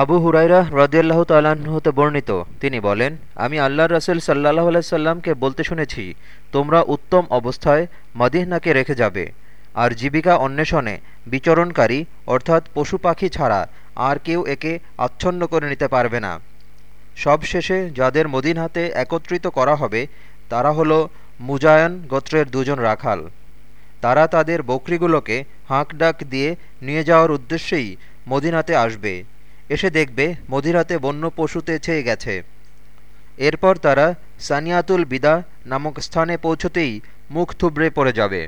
আবু হুরাইরা রদিয়াল্লাহ হতে বর্ণিত। তিনি বলেন, আমি আল্লাহ রসুল সাল্লাহ আলাইসাল্লামকে বলতে শুনেছি, তোমরা উত্তম অবস্থায় মদিহনাকে রেখে যাবে। আর জীবিকা অন্বেষণে বিচরণকারী, অর্থাৎ পশু পাখি ছাড়া আর কেউ একে আচ্ছন্ন করে নিতে পারবে না। সবশেষে যাদের মদিনহাতে একত্রিত করা হবে, তারা হলো মুজায়ন গোত্রের দুজন রাখাল। তারা তাদের বকরিগুলোকে হাঁক ডাক দিয়ে নিয়ে যাওয়ার উদ্দেশ্যেই মদিনাতে আসবে। এসে দেখবে মধিরাতে বন্য পশুতে ছেয়ে গেছে। এরপর তারা সানিয়াতুল বিদা নামক স্থানে পৌঁছতেই মুখ থুবড়ে পড়ে যাবে।